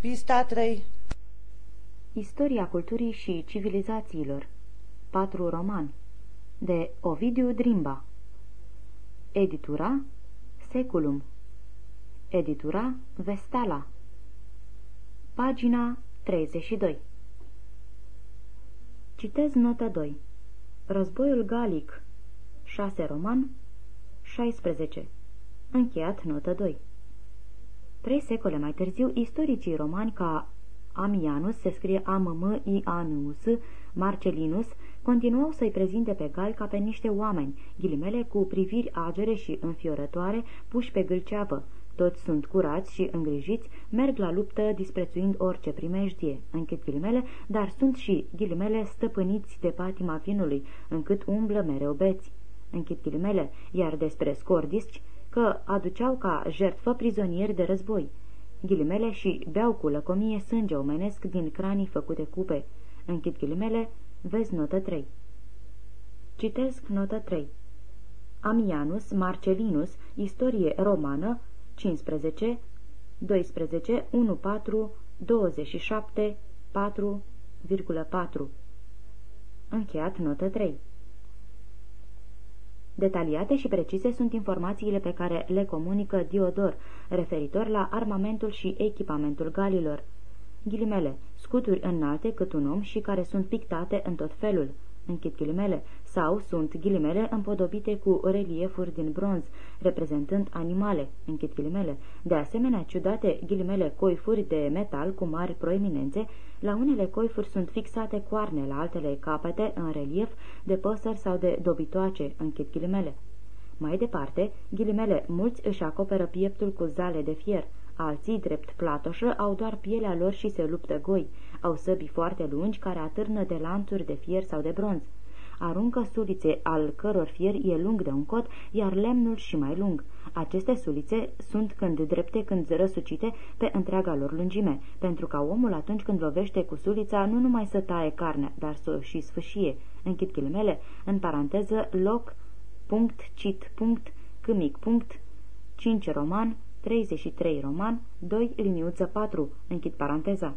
Pista 3 Istoria culturii și civilizațiilor. 4 roman De Ovidiu Drimba. Editura Seculum. Editura Vestala. Pagina 32 Citez nota 2 Războiul Galic. 6 roman 16 Încheiat notă 2 Trei secole mai târziu, istoricii romani ca Amianus, se scrie A-M-M-I-A-N-U-S, Marcelinus, continuau să-i prezinte pe gal ca pe niște oameni, ghilimele cu priviri agere și înfiorătoare, puși pe gâlceavă. Toți sunt curați și îngrijiți, merg la luptă disprețuind orice primejdie, închid ghilimele, dar sunt și ghilimele stăpâniți de patima vinului, încât umblă mereu beți. Închid ghilimele, iar despre scordisci, că aduceau ca jertfă prizonieri de război. Ghilimele și beau cu lăcomie sânge omenesc din cranii făcute cupe. Închid ghilimele, vezi notă 3. Citesc notă 3. Amianus Marcelinus, Istorie romană, 15, 12, 14, 27, 4,4. Încheiat notă 3. Detaliate și precise sunt informațiile pe care le comunică Diodor, referitor la armamentul și echipamentul galilor. Ghilimele, scuturi înalte cât un om și care sunt pictate în tot felul închid ghilimele, sau sunt ghilimele împodobite cu reliefuri din bronz, reprezentând animale, închid ghilimele, de asemenea ciudate ghilimele coifuri de metal cu mari proeminențe, la unele coifuri sunt fixate coarne, la altele capete în relief de păsări sau de dobitoace, închid ghilimele. Mai departe, ghilimele, mulți își acoperă pieptul cu zale de fier, alții, drept platoșă, au doar pielea lor și se luptă goi, au săbii foarte lungi care atârnă de lanturi de fier sau de bronz. Aruncă sulițe al căror fier e lung de un cot, iar lemnul și mai lung. Aceste sulițe sunt când drepte, când răsucite pe întreaga lor lungime, pentru ca omul atunci când lovește cu sulița nu numai să taie carnea, dar să o și sfâșie. Închid ghilimele, în paranteză, loc, punct, cit, punct, câmic, punct, 5 roman, 33 roman, 2 liniuță 4, închid paranteza.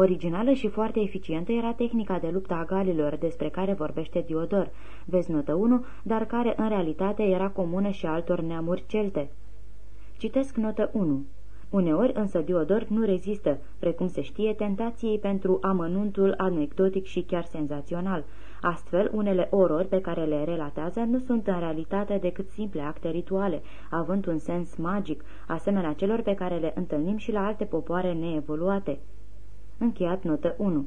Originală și foarte eficientă era tehnica de luptă a galilor, despre care vorbește Diodor, vezi notă 1, dar care în realitate era comună și altor neamuri celte. Citesc notă 1. Uneori însă Diodor nu rezistă, precum se știe, tentației pentru amănuntul anecdotic și chiar senzațional. Astfel, unele orori pe care le relatează nu sunt în realitate decât simple acte rituale, având un sens magic, asemenea celor pe care le întâlnim și la alte popoare neevoluate. Încheiat notă 1.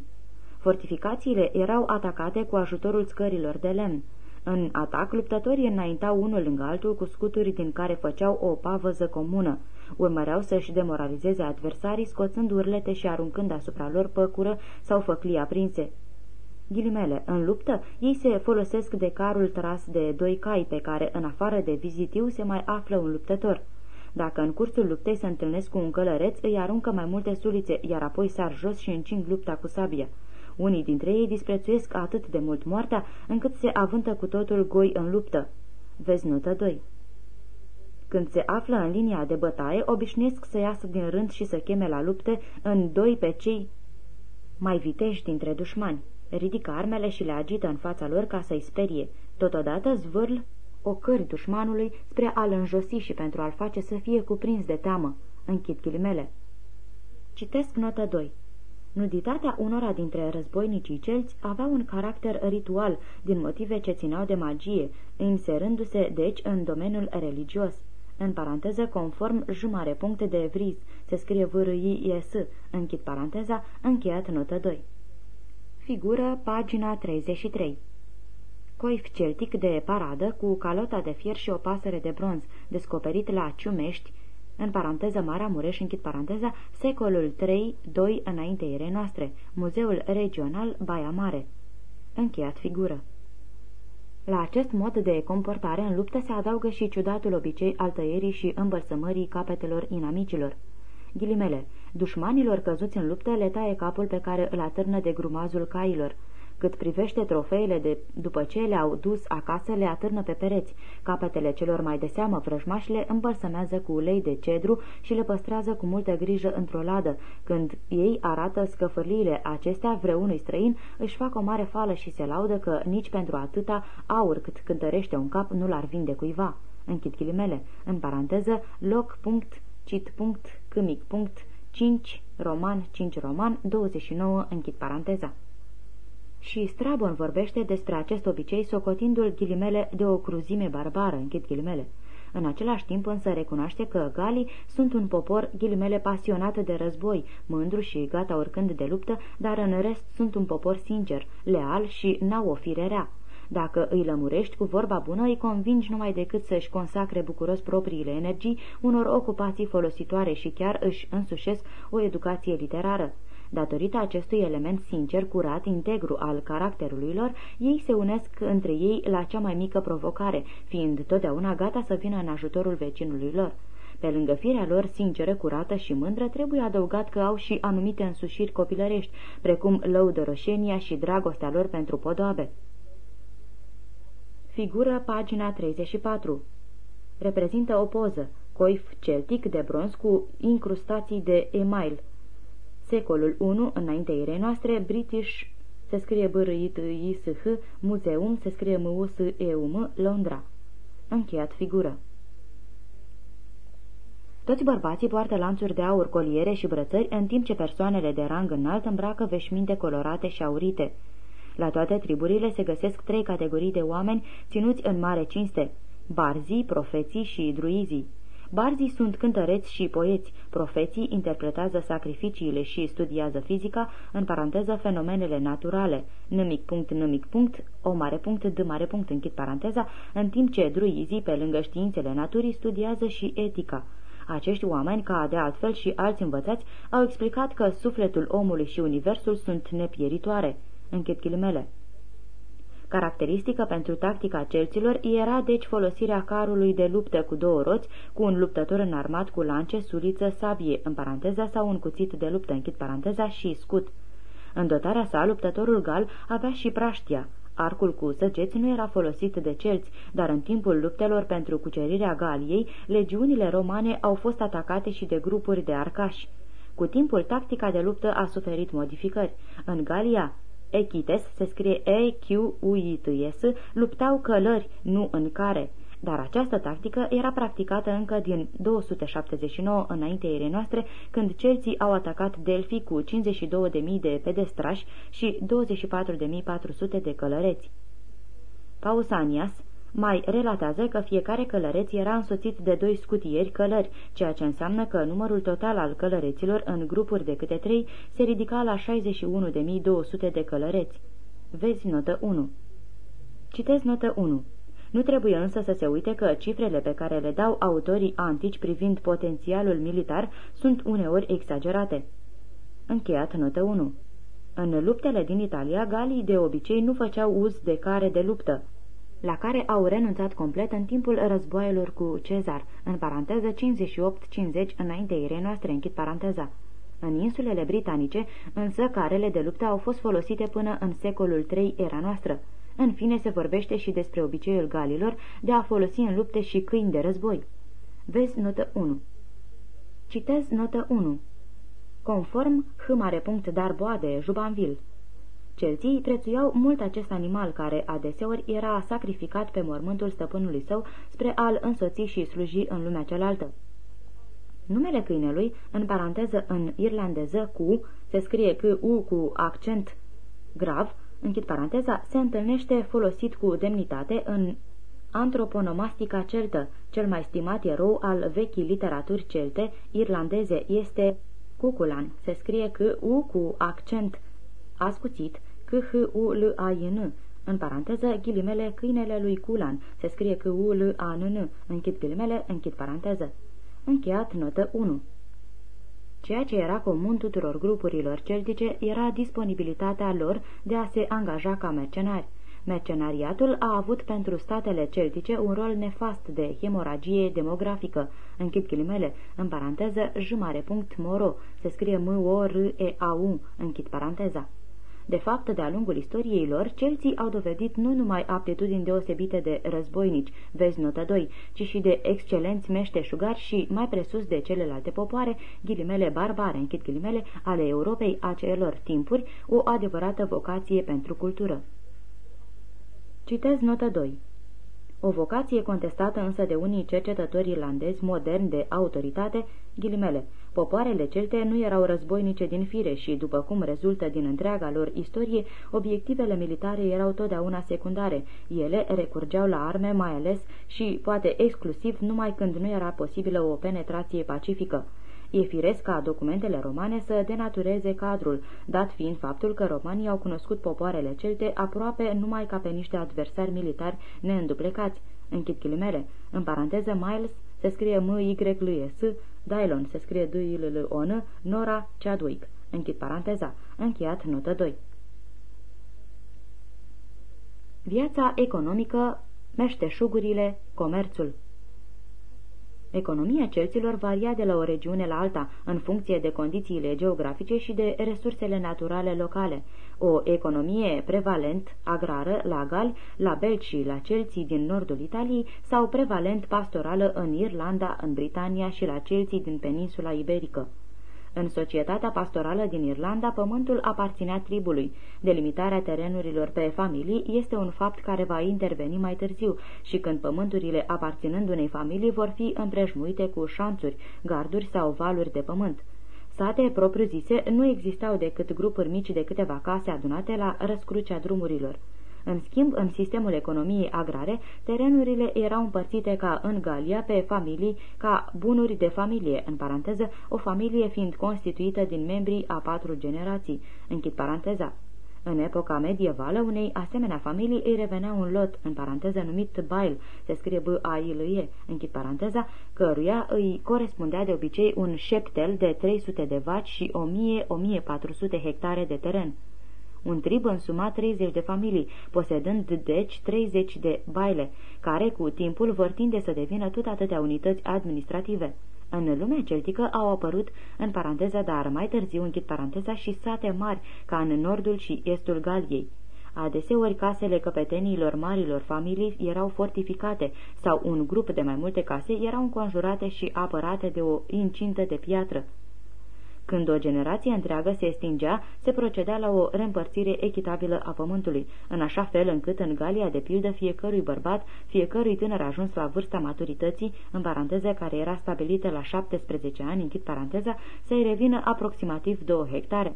Fortificațiile erau atacate cu ajutorul scărilor de lemn. În atac, luptătorii înaintau unul lângă altul cu scuturi din care făceau o pavăză comună. Urmăreau să-și demoralizeze adversarii, scoțând urlete și aruncând asupra lor păcură sau făclii aprinse. Ghilimele, în luptă, ei se folosesc de carul tras de doi cai pe care, în afară de vizitiu, se mai află un luptător. Dacă în cursul luptei se întâlnesc cu un călăreț, îi aruncă mai multe sulițe, iar apoi sar jos și încing lupta cu sabia. Unii dintre ei disprețuiesc atât de mult moartea, încât se avântă cu totul goi în luptă. Vezi notă 2. Când se află în linia de bătaie, obișnuiesc să iasă din rând și să cheme la lupte în doi pe cei mai vitești dintre dușmani. Ridică armele și le agită în fața lor ca să-i sperie. Totodată zvârl ocări dușmanului spre a-l înjosi și pentru a-l face să fie cuprins de teamă. Închid ghilimele. Citesc notă 2. Nuditatea unora dintre războinicii celți avea un caracter ritual din motive ce țineau de magie, inserându-se deci în domeniul religios. În paranteză, conform jumare puncte de vriz, se scrie v r i s închid paranteza, încheiat notă 2. Figură, pagina 33 coif celtic de paradă cu calota de fier și o pasăre de bronz, descoperit la Ciumești, în paranteză Marea Mureș, închid paranteza, secolul 3-2 înainte ere noastre, Muzeul Regional Baia Mare. Încheiat figură. La acest mod de comportare în luptă se adaugă și ciudatul obicei al tăierii și îmbălsămării capetelor inamicilor. Ghilimele, dușmanilor căzuți în luptă le taie capul pe care îl atârnă de grumazul cailor, Cât privește trofeele de după ce le-au dus acasă, le atârnă pe pereți. Capetele celor mai de seamă vrăjmașile îmbărsămează cu ulei de cedru și le păstrează cu multă grijă într-o ladă. Când ei arată scăfârliile acestea vreunui străin, își fac o mare fală și se laudă că nici pentru atâta aur cât cântărește un cap nu l-ar vinde cuiva. Închid ghilimele. În paranteză, loc, punct, cit, punct, câmic, punct, 5 roman, 5 roman, 29, închid paranteza. Și Strabon vorbește despre acest obicei socotindu-l ghilimele de o cruzime barbară, închid ghilimele. În același timp însă recunoaște că galii sunt un popor ghilimele pasionat de război, mândru și gata oricând de luptă, dar în rest sunt un popor sincer, leal și n-au o fire rea. Dacă îi lămurești cu vorba bună, îi convingi numai decât să-și consacre bucuros propriile energii unor ocupații folositoare și chiar își însușesc o educație literară. Datorită acestui element sincer, curat, integru al caracterului lor, ei se unesc între ei la cea mai mică provocare, fiind totdeauna gata să vină în ajutorul vecinului lor. Pe lângă firea lor sinceră, curată și mândră, trebuie adăugat că au și anumite însușiri copilărești, precum lăudărășenia și dragostea lor pentru podoabe. Figură pagina 34 Reprezintă o poză, coif celtic de bronz cu incrustații de email. Secolul I, înainte erei noastre, British, se scrie b r i t i s h Muzeum, se scrie m u s e u m Londra. Încheiat figură. Toți bărbații poartă lanțuri de aur, coliere și brățări, în timp ce persoanele de rang înalt îmbracă veșminte colorate și aurite. La toate triburile se găsesc trei categorii de oameni ținuți în mare cinste, barzii, profeții și druizii. Barzii sunt cântăreți și poeți, profeții interpretează sacrificiile și studiază fizica, în paranteză fenomenele naturale, nimic punct, nimic punct, o mare punct, d mare punct, închid paranteza, în timp ce druizii, pe lângă științele naturii, studiază și etica. Acești oameni, ca de altfel și alți învățați, au explicat că sufletul omului și universul sunt nepieritoare. Închid ghilimele. Caracteristică pentru tactica celților era deci folosirea carului de luptă cu două roți, cu un luptător înarmat cu lance, suliță, sabie, în paranteza sau un cuțit de luptă, închid paranteza, și scut. În dotarea sa, luptătorul gal avea și praștia. Arcul cu săgeți nu era folosit de celți, dar în timpul luptelor pentru cucerirea Galiei, legiunile romane au fost atacate și de grupuri de arcași. Cu timpul, tactica de luptă a suferit modificări. În Galia, Echites, se scrie E-Q-U-I-T-S, luptau călări, nu în care, dar această tactică era practicată încă din 279 înainte erei noastre, când celții au atacat Delphi cu 52.000 de pedestrași și 24.400 de călăreți. Pausanias mai relatează că fiecare călăreț era însoțit de doi scutieri călări, ceea ce înseamnă că numărul total al călăreților în grupuri de câte trei se ridica la 61.200 de călăreți. Vezi notă 1. Citez notă 1. Nu trebuie însă să se uite că cifrele pe care le dau autorii antici privind potențialul militar sunt uneori exagerate. Încheiat notă 1. În luptele din Italia, galii de obicei nu făceau uz de care de luptă, la care au renunțat complet în timpul războaielor cu Cezar, în paranteză 58-50 înainte irei noastre, închid paranteza. În insulele britanice, însă, carele de luptă au fost folosite până în secolul III era noastră. În fine, se vorbește și despre obiceiul galilor de a folosi în lupte și câini de război. Vezi notă 1. Citez notă 1. Conform H. Darboa de Jubanville. Celții prețuiau mult acest animal care adeseori era sacrificat pe mormântul stăpânului său spre a-l însoți și sluji în lumea cealaltă. Numele câinelui, în paranteză în irlandeză cu, se scrie că U cu accent grav, închid paranteza, se întâlnește folosit cu demnitate în antroponomastica celtă. Cel mai stimat erou al vechii literaturi celte irlandeze este Cuculan. Se scrie că U cu accent ascuțit, c h u l a i n în paranteză, ghilimele, câinele lui Culan, se scrie c u l a n n închid ghilimele, închid paranteză. Încheiat notă 1. Ceea ce era comun tuturor grupurilor celtice era disponibilitatea lor de a se angaja ca mercenari. Mercenariatul a avut pentru statele celtice un rol nefast de hemoragie demografică. Închid ghilimele, în paranteză, jumare punct moro, se scrie m o r e a u închid paranteza. De fapt, de-a lungul istoriei lor, celții au dovedit nu numai aptitudini deosebite de războinici, vezi notă 2, ci și de excelenți meșteșugari și, mai presus de celelalte popoare, ghilimele barbare, închid ghilimele, ale Europei acelor timpuri, o adevărată vocație pentru cultură. Citez notă 2. O vocație contestată însă de unii cercetători irlandezi moderni de autoritate, ghilimele, Popoarele celte nu erau războinice din fire și, după cum rezultă din întreaga lor istorie, obiectivele militare erau totdeauna secundare. Ele recurgeau la arme mai ales și, poate exclusiv, numai când nu era posibilă o penetrație pacifică. E firesc ca documentele romane să denatureze cadrul, dat fiind faptul că romanii au cunoscut popoarele celte aproape numai ca pe niște adversari militari neînduplecați. Închid ghilimele. În paranteză, Miles se scrie M-Y-L-S, Dylon se scrie d i l l o n Nora Chadwick. Închid paranteza. Încheiat notă 2. Viața economică, meșteșugurile, comerțul Economia celților varia de la o regiune la alta, în funcție de condițiile geografice și de resursele naturale locale. O economie prevalent agrară la Gali, la Belgi și la Celții din nordul Italiei sau prevalent pastorală în Irlanda, în Britania și la Celții din peninsula iberică. În societatea pastorală din Irlanda, pământul aparținea tribului. Delimitarea terenurilor pe familii este un fapt care va interveni mai târziu și când pământurile aparținând unei familii vor fi împrejmuite cu șanțuri, garduri sau valuri de pământ. Sate propriu-zise nu existau decât grupuri mici de câteva case adunate la răscrucea drumurilor. În schimb, în sistemul economiei agrare, terenurile erau împărțite ca în Galia pe familii, ca bunuri de familie, în paranteză, o familie fiind constituită din membrii a patru generații, închid paranteza. În epoca medievală, unei asemenea familii îi revenea un lot, în paranteză numit bail, se scrie b a i l e închid paranteza, căruia îi corespundea de obicei un șeptel de 300 de vaci și 1000-1400 hectare de teren. Un trib însuma 30 de familii, posedând deci 30 de baile, care cu timpul vor tinde să devină tot atâtea unități administrative. În lumea celtică au apărut, în paranteză, dar mai târziu închid paranteza, și sate mari, ca în nordul și estul Galiei. Adeseori casele căpeteniilor marilor familii erau fortificate sau un grup de mai multe case erau înconjurate și apărate de o incintă de piatră. Când o generație întreagă se stingea, se procedea la o reîmpărțire echitabilă a pământului, în așa fel încât în Galia, de pildă, fiecărui bărbat, fiecărui tânăr ajuns la vârsta maturității, în paranteză care era stabilită la 17 ani, închid paranteza, să-i revină aproximativ 2 hectare.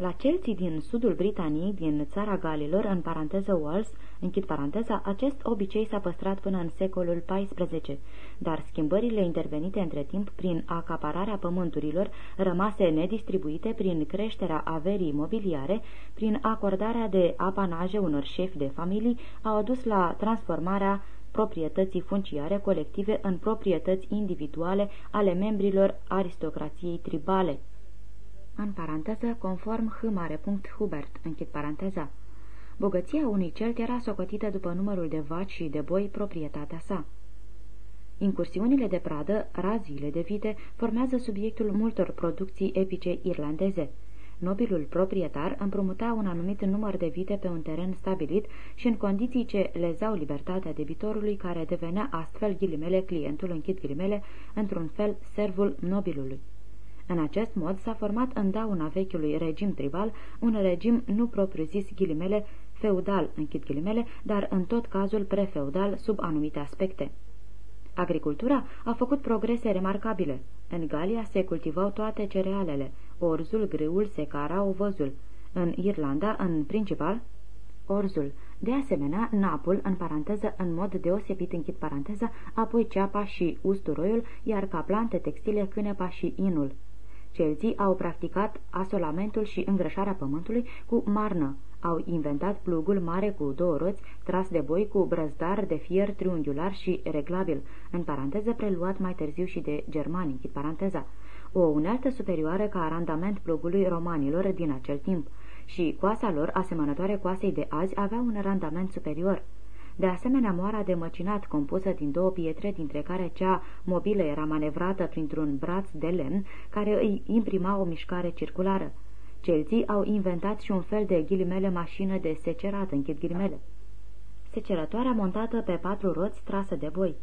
La celții din sudul Britaniei, din țara Galilor, în paranteză Wales, închid paranteza, acest obicei s-a păstrat până în secolul XIV, dar schimbările intervenite între timp prin acapararea pământurilor, rămase nedistribuite prin creșterea averii imobiliare, prin acordarea de apanaje unor șefi de familii, au adus la transformarea proprietății funciare colective în proprietăți individuale ale membrilor aristocrației tribale în paranteză, conform H. Hubert, închid paranteza. Bogăția unui celt era socotită după numărul de vaci și de boi proprietatea sa. Incursiunile de pradă, raziile de vite, formează subiectul multor producții epice irlandeze. Nobilul proprietar împrumuta un anumit număr de vite pe un teren stabilit și în condiții ce lezau libertatea debitorului care devenea astfel ghilimele clientul închid ghilimele, într-un fel servul nobilului. În acest mod s-a format în dauna vechiului regim tribal un regim nu propriu-zis ghilimele feudal, închid ghilimele, dar în tot cazul prefeudal sub anumite aspecte. Agricultura a făcut progrese remarcabile. În Galia se cultivau toate cerealele, orzul, grâul, secara, ovăzul. În Irlanda, în principal, orzul. De asemenea, napul, în paranteză, în mod deosebit închid paranteză, apoi ceapa și usturoiul, iar ca plante textile cânepa și inul. Celții au practicat asolamentul și îngrășarea pământului cu marnă. Au inventat plugul mare cu două roți, tras de boi cu brăzdar de fier triunghiular și reglabil, în paranteză preluat mai târziu și de germani, închid paranteza. O unealtă superioară ca randament plugului romanilor din acel timp și coasa lor, asemănătoare coasei de azi, avea un randament superior. De asemenea, moara de măcinat, compusă din două pietre, dintre care cea mobilă era manevrată printr-un braț de lemn, care îi imprima o mișcare circulară. Celții au inventat și un fel de ghilimele mașină de secerat, închid ghilimele. Secerătoarea montată pe patru roți trasă de boi.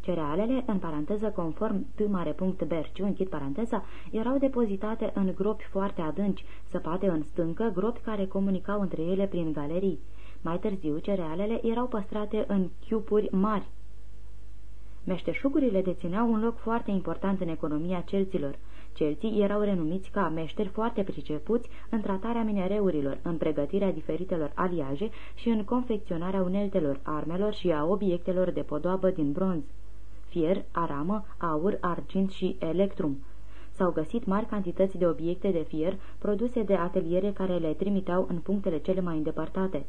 Cerealele, în paranteză conform t mare punct Berciu, închid paranteza, erau depozitate în gropi foarte adânci, săpate în stâncă, gropi care comunicau între ele prin galerii. Mai târziu, cerealele erau păstrate în chiupuri mari. Meșteșugurile dețineau un loc foarte important în economia celților. Celții erau renumiți ca meșteri foarte pricepuți în tratarea minereurilor, în pregătirea diferitelor aliaje și în confecționarea uneltelor, armelor și a obiectelor de podoabă din bronz fier, aramă, aur, argint și electrum. S-au găsit mari cantități de obiecte de fier produse de ateliere care le trimiteau în punctele cele mai îndepărtate.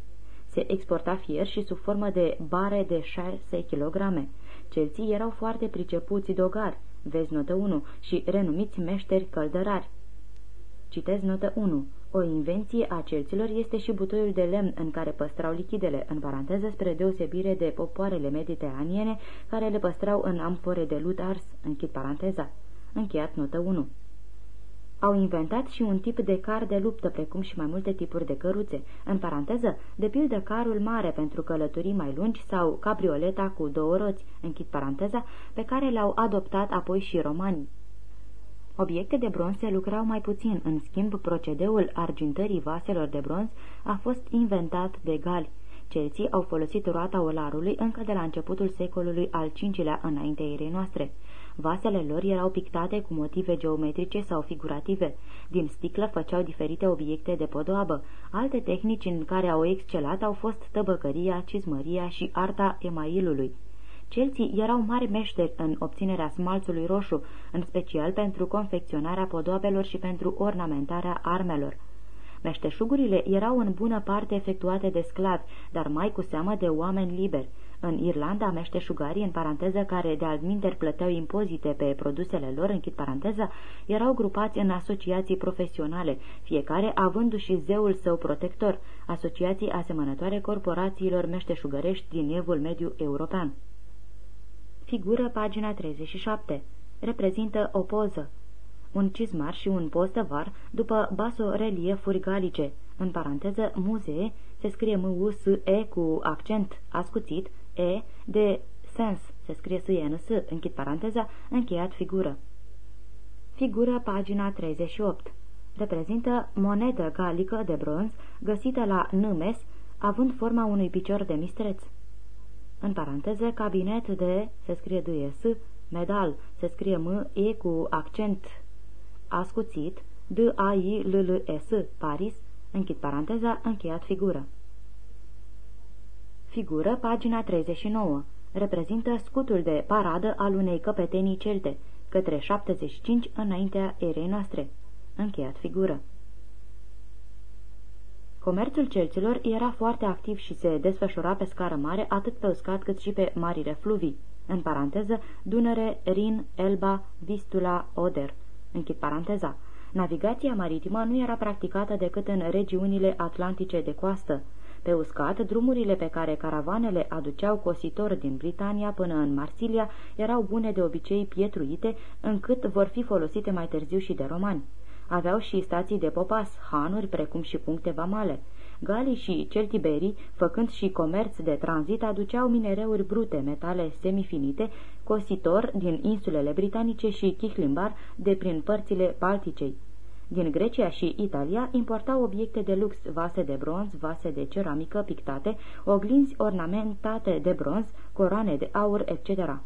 Se exporta fier și sub formă de bare de 6 kg. Celții erau foarte pricepuți dogari, vezi notă 1, și renumiți meșteri căldărari. Citez notă 1. O invenție a celților este și butoiul de lemn în care păstrau lichidele, în paranteză spre deosebire de popoarele mediteraniene care le păstrau în amfore de lut ars, închid paranteza. Încheiat notă 1. Au inventat și un tip de car de luptă, precum și mai multe tipuri de căruțe, în paranteză, de pildă carul mare pentru călătorii mai lungi sau cabrioleta cu două roți, închid paranteza, pe care le-au adoptat apoi și romanii. Obiecte de bronz se lucrau mai puțin, în schimb procedeul argintării vaselor de bronz a fost inventat de gali. Celții au folosit roata olarului încă de la începutul secolului al V-lea înaintea erei noastre. Vasele lor erau pictate cu motive geometrice sau figurative. Din sticlă făceau diferite obiecte de podoabă. Alte tehnici în care au excelat au fost tăbăcăria, cizmăria și arta emailului. Celții erau mari meșteri în obținerea smalțului roșu, în special pentru confecționarea podoabelor și pentru ornamentarea armelor. Meșteșugurile erau în bună parte efectuate de sclavi, dar mai cu seamă de oameni liberi. În Irlanda, meșteșugarii, în paranteză, care de altminteri plăteau impozite pe produsele lor, închid paranteza, erau grupați în asociații profesionale, fiecare avându-și zeul său protector, asociații asemănătoare corporațiilor meșteșugărești din evul mediu european. Figură pagina 37. Reprezintă o poză. Un cizmar și un postăvar după baso-reliefuri galice. În paranteză, muzee se scrie m u s e cu accent ascuțit, e, de sens se scrie s e n s închid paranteza, încheiat figură. Figură pagina 38. Reprezintă monedă galică de bronz găsită la Nâmes, având forma unui picior de mistreț în paranteză, cabinet de, se scrie de S, medal, se scrie M, E cu accent ascuțit, D, A, I, L, L, S, Paris, închid paranteza, încheiat figură. Figură, pagina 39. Reprezintă scutul de paradă al unei căpetenii celte, către 75 înaintea erei noastre. Încheiat figură. Comerțul celților era foarte activ și se desfășura pe scară mare atât pe uscat cât și pe marile fluvii, în paranteză Dunăre, Rin, Elba, Vistula, Oder. Închid paranteza. Navigația maritimă nu era practicată decât în regiunile atlantice de coastă. Pe uscat, drumurile pe care caravanele aduceau cositori din Britania până în Marsilia erau bune de obicei pietruite, încât vor fi folosite mai târziu și de romani. Aveau și stații de popas, hanuri, precum și puncte vamale. Galii și celtiberii, făcând și comerț de tranzit, aduceau minereuri brute, metale semifinite, cositor din insulele britanice și chihlimbar de prin părțile Balticei. Din Grecia și Italia importau obiecte de lux, vase de bronz, vase de ceramică pictate, oglinzi ornamentate de bronz, coroane de aur, etc.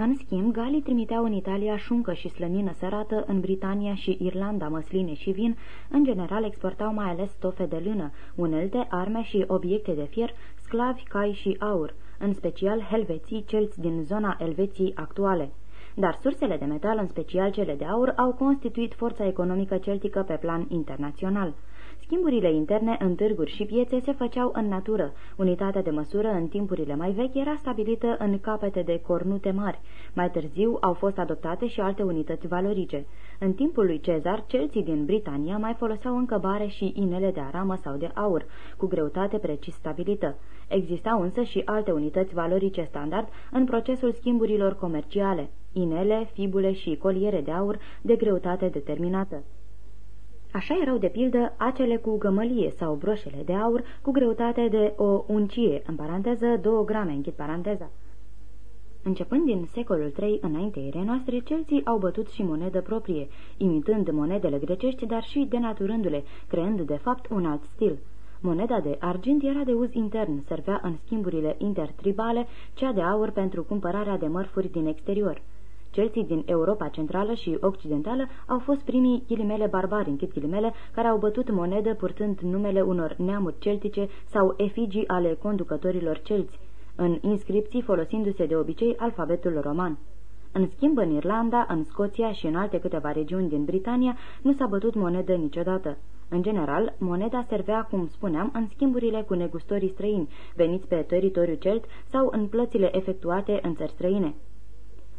În schimb, galii trimiteau în Italia șuncă și slănină sărată, în Britania și Irlanda măsline și vin, în general exportau mai ales stofe de lână, unelte, arme și obiecte de fier, sclavi, cai și aur, în special helveții celți din zona Elveției actuale. Dar sursele de metal, în special cele de aur, au constituit forța economică celtică pe plan internațional. Schimburile interne în târguri și piețe se făceau în natură. Unitatea de măsură în timpurile mai vechi era stabilită în capete de cornute mari. Mai târziu au fost adoptate și alte unități valorice. În timpul lui Cezar, celții din Britania mai foloseau încă bare și inele de aramă sau de aur, cu greutate precis stabilită. Existau însă și alte unități valorice standard în procesul schimburilor comerciale, inele, fibule și coliere de aur de greutate determinată. Așa erau de pildă acele cu gămălie sau broșele de aur cu greutate de o uncie, în paranteză 2 grame, închid paranteza. Începând din secolul III înainteire noastre, celții au bătut și monedă proprie, imitând monedele grecești, dar și denaturându-le, creând de fapt un alt stil. Moneda de argint era de uz intern, servea în schimburile intertribale, cea de aur pentru cumpărarea de mărfuri din exterior. Celții din Europa Centrală și Occidentală au fost primii ghilimele barbari, închid ghilimele, care au bătut monedă purtând numele unor neamuri celtice sau efigii ale conducătorilor celți, în inscripții folosindu-se de obicei alfabetul roman. În schimb, în Irlanda, în Scoția și în alte câteva regiuni din Britania nu s-a bătut monedă niciodată. În general, moneda servea, cum spuneam, în schimburile cu negustorii străini, veniți pe teritoriul celt sau în plățile efectuate în țări străine.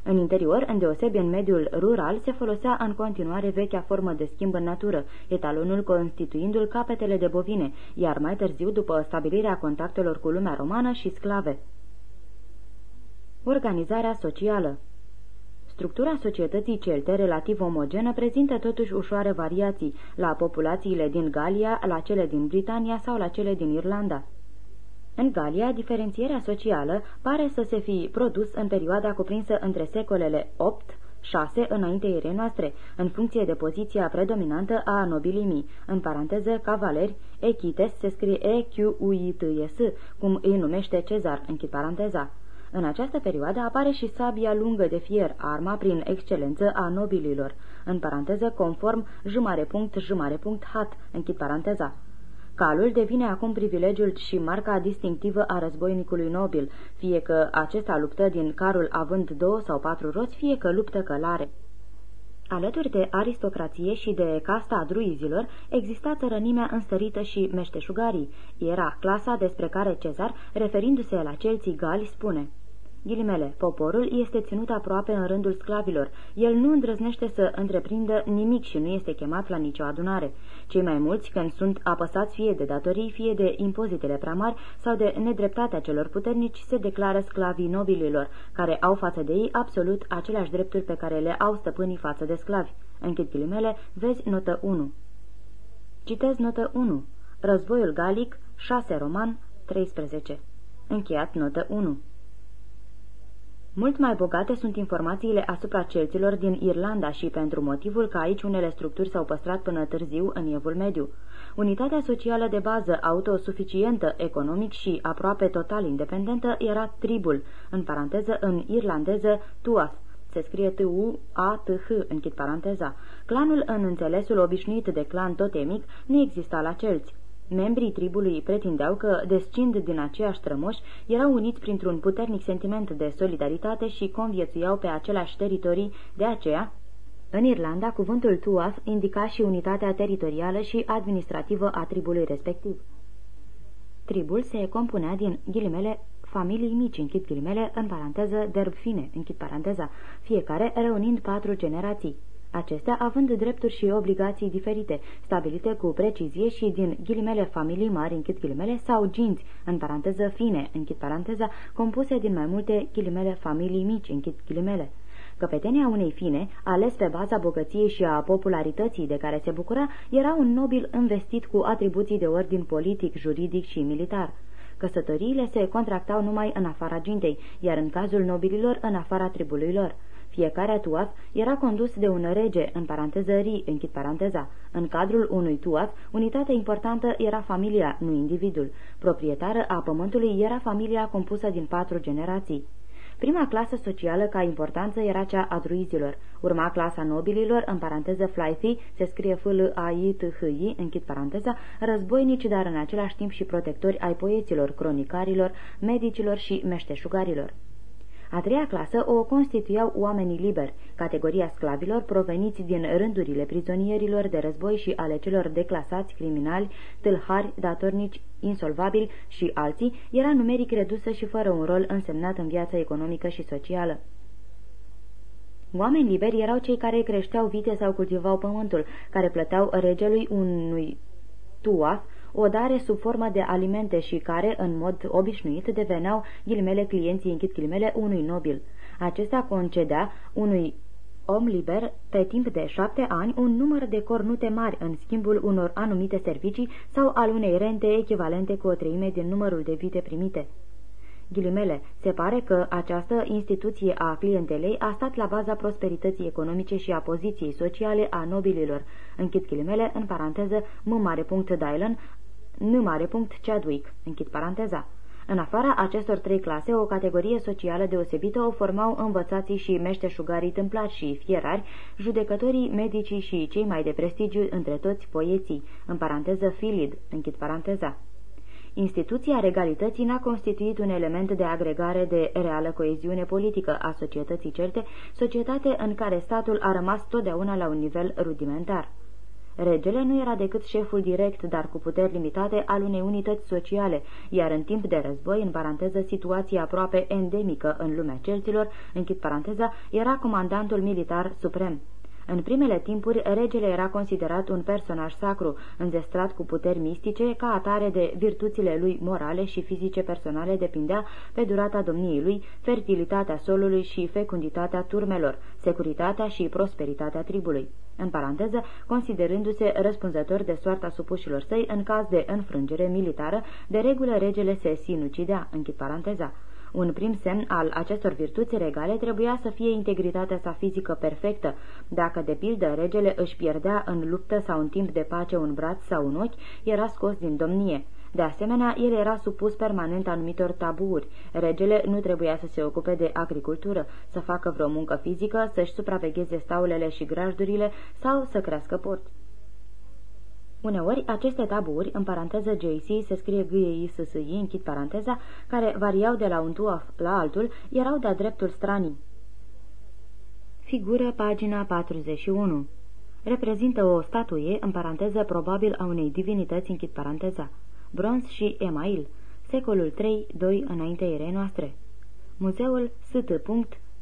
În interior, îndeosebi în mediul rural, se folosea în continuare vechea formă de schimb în natură, etalonul constituindu-l capetele de bovine, iar mai târziu, după stabilirea contactelor cu lumea romană și sclave. Organizarea socială Structura societății celte, relativ omogenă, prezintă totuși ușoare variații, la populațiile din Galia, la cele din Britania sau la cele din Irlanda. În Galia, diferențierea socială pare să se fi produs în perioada cuprinsă între secolele 8 6 înainte noastre, în funcție de poziția predominantă a nobilimii, în paranteză cavaleri, echites se scrie e q u i t s cum îi numește Cezar, închid paranteza. În această perioadă apare și sabia lungă de fier, arma prin excelență a nobililor, în paranteză conform jumare punct jumare punct hat, închid paranteza. Calul devine acum privilegiul și marca distinctivă a războinicului nobil, fie că acesta luptă din carul având două sau patru roți, fie că luptă călare. Alături de aristocrație și de casta druizilor, exista țărănimea înstărită și meșteșugarii. Era clasa despre care Cezar, referindu-se la celții gali, spune Ghilimele, poporul este ținut aproape în rândul sclavilor. El nu îndrăznește să întreprindă nimic și nu este chemat la nicio adunare. Cei mai mulți, când sunt apăsați fie de datorii, fie de impozitele prea mari sau de nedreptatea celor puternici, se declară sclavii nobililor, care au față de ei absolut aceleași drepturi pe care le au stăpânii față de sclavi. Închid ghilimele, vezi notă 1. Citez notă 1. Războiul Galic, 6 roman, 13. Încheiat notă 1. Mult mai bogate sunt informațiile asupra celților din Irlanda și pentru motivul că aici unele structuri s-au păstrat până târziu în Evul Mediu. Unitatea socială de bază autosuficientă economic și aproape total independentă era tribul, în paranteză în irlandeză tuath, se scrie T-U-A-T-H, închid paranteza. Clanul în înțelesul obișnuit de clan totemic nu exista la celți. Membrii tribului pretindeau că, descind din aceiași strămoși, erau uniți printr-un puternic sentiment de solidaritate și conviețuiau pe aceleași teritorii, de aceea, în Irlanda, cuvântul tuaf indica și unitatea teritorială și administrativă a tribului respectiv. Tribul se compunea din ghilimele familii mici, închid ghilimele, în paranteză, derb fine, închid paranteza, fiecare reunind patru generații acestea având drepturi și obligații diferite, stabilite cu precizie și din ghilimele familii mari, închid ghilimele, sau ginți, în paranteză fine, închid paranteza, compuse din mai multe ghilimele familii mici, închid ghilimele. Căpetenia unei fine, ales pe baza bogăției și a popularității de care se bucura, era un nobil investit cu atribuții de ordin politic, juridic și militar. Căsătoriile se contractau numai în afara gintei, iar în cazul nobililor în afara tribului lor. Fiecare tuaf era condus de un rege, în paranteză ri, închid paranteza. În cadrul unui tuaf, unitatea importantă era familia, nu individul. Proprietară a pământului era familia compusă din patru generații. Prima clasă socială ca importanță era cea a druizilor. Urma clasa nobililor, în paranteză flythy, se scrie f l a i t h i închid paranteza, războinici, dar în același timp și protectori ai poeților, cronicarilor, medicilor și meșteșugarilor. A treia clasă o constituiau oamenii liberi, categoria sclavilor proveniți din rândurile prizonierilor de război și ale celor declasați criminali, tâlhari, datornici, insolvabili și alții, era numeric redusă și fără un rol însemnat în viața economică și socială. Oameni liberi erau cei care creșteau vite sau cultivau pământul, care plăteau regelui unui tuaf, o dare sub formă de alimente și care, în mod obișnuit, deveneau ghilimele clienții închid ghilimele unui nobil. Acesta concedea unui om liber pe timp de șapte ani un număr de cornute mari în schimbul unor anumite servicii sau al unei rente echivalente cu o treime din numărul de vite primite. Ghilimele, se pare că această instituție a clientelei a stat la baza prosperității economice și a poziției sociale a nobililor. Închid ghilimele, în paranteză, m mare punct Dylan, n mare punct Chadwick, închid paranteza. În afara acestor trei clase, o categorie socială deosebită o formau învățații și meșteșugarii tâmplari și fierari, judecătorii, medicii și cei mai de prestigiu între toți poeții, în paranteză filid, închid paranteza. Instituția regalității n-a constituit un element de agregare de reală coeziune politică a societății certe, societate în care statul a rămas totdeauna la un nivel rudimentar. Regele nu era decât șeful direct, dar cu puteri limitate, al unei unități sociale, iar în timp de război, în paranteză, situația aproape endemică în lumea celților, închid paranteza, era comandantul militar suprem. În primele timpuri, regele era considerat un personaj sacru, înzestrat cu puteri mistice, ca atare de virtuțile lui morale și fizice personale depindea, pe durata domniei lui, fertilitatea solului și fecunditatea turmelor, securitatea și prosperitatea tribului. În paranteză, considerându-se răspunzător de soarta supușilor săi în caz de înfrângere militară, de regulă regele se sinucidea, închid paranteza. Un prim semn al acestor virtuți regale trebuia să fie integritatea sa fizică perfectă. Dacă, de pildă, regele își pierdea în luptă sau în timp de pace un braț sau un ochi, era scos din domnie. De asemenea, el era supus permanent anumitor tabuuri. Regele nu trebuia să se ocupe de agricultură, să facă vreo muncă fizică, să-și supravegheze staulele și grajdurile sau să crească porți. Uneori, aceste taburi, în paranteză JC, se scrie g s s i închid paranteza, care variau de la un tuaf la altul, erau de-a dreptul stranii. Figură pagina 41 Reprezintă o statuie, în paranteză, probabil a unei divinități, închid paranteza. Bronz și email, secolul 3-2 înainte erei noastre. Muzeul St.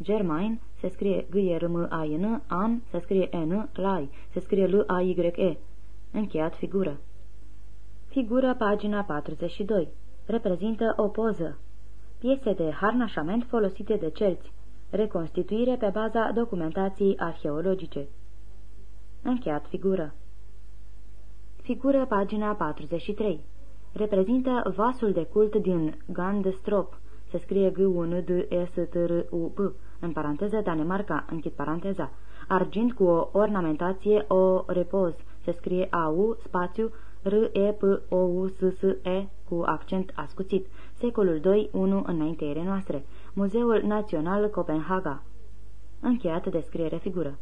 Germain, se scrie g r m a i n an, se scrie n, lai, se scrie l a y e Încheiat figură. Figură pagina 42. Reprezintă o poză. Piese de harnașament folosite de cerți. Reconstituire pe baza documentației arheologice. Încheiat figură. Figură pagina 43. Reprezintă vasul de cult din Gandestrop. Se scrie g u n d s t r u p în paranteză Danemarca, închid paranteza. Argint cu o ornamentație o repoz se scrie AU, spațiu, R-E-P-O-U-S-S-E, cu accent ascuțit, secolul 2, 1 înainte ere noastre, Muzeul Național Copenhaga. Încheiat descriere figură.